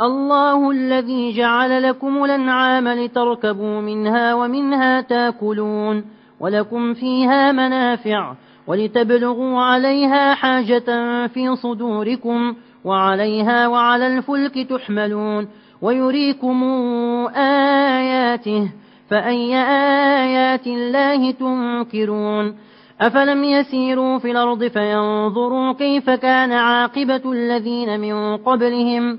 الله الذي جعل لكم الأنعام لتركبوا منها ومنها تاكلون ولكم فيها منافع ولتبلغوا عليها حاجة في صدوركم وعليها وعلى الفلك تحملون ويريكم آياته فأي آيات الله تنكرون أفلم يسيروا في الأرض فينظروا كيف كان عاقبة الذين من قبلهم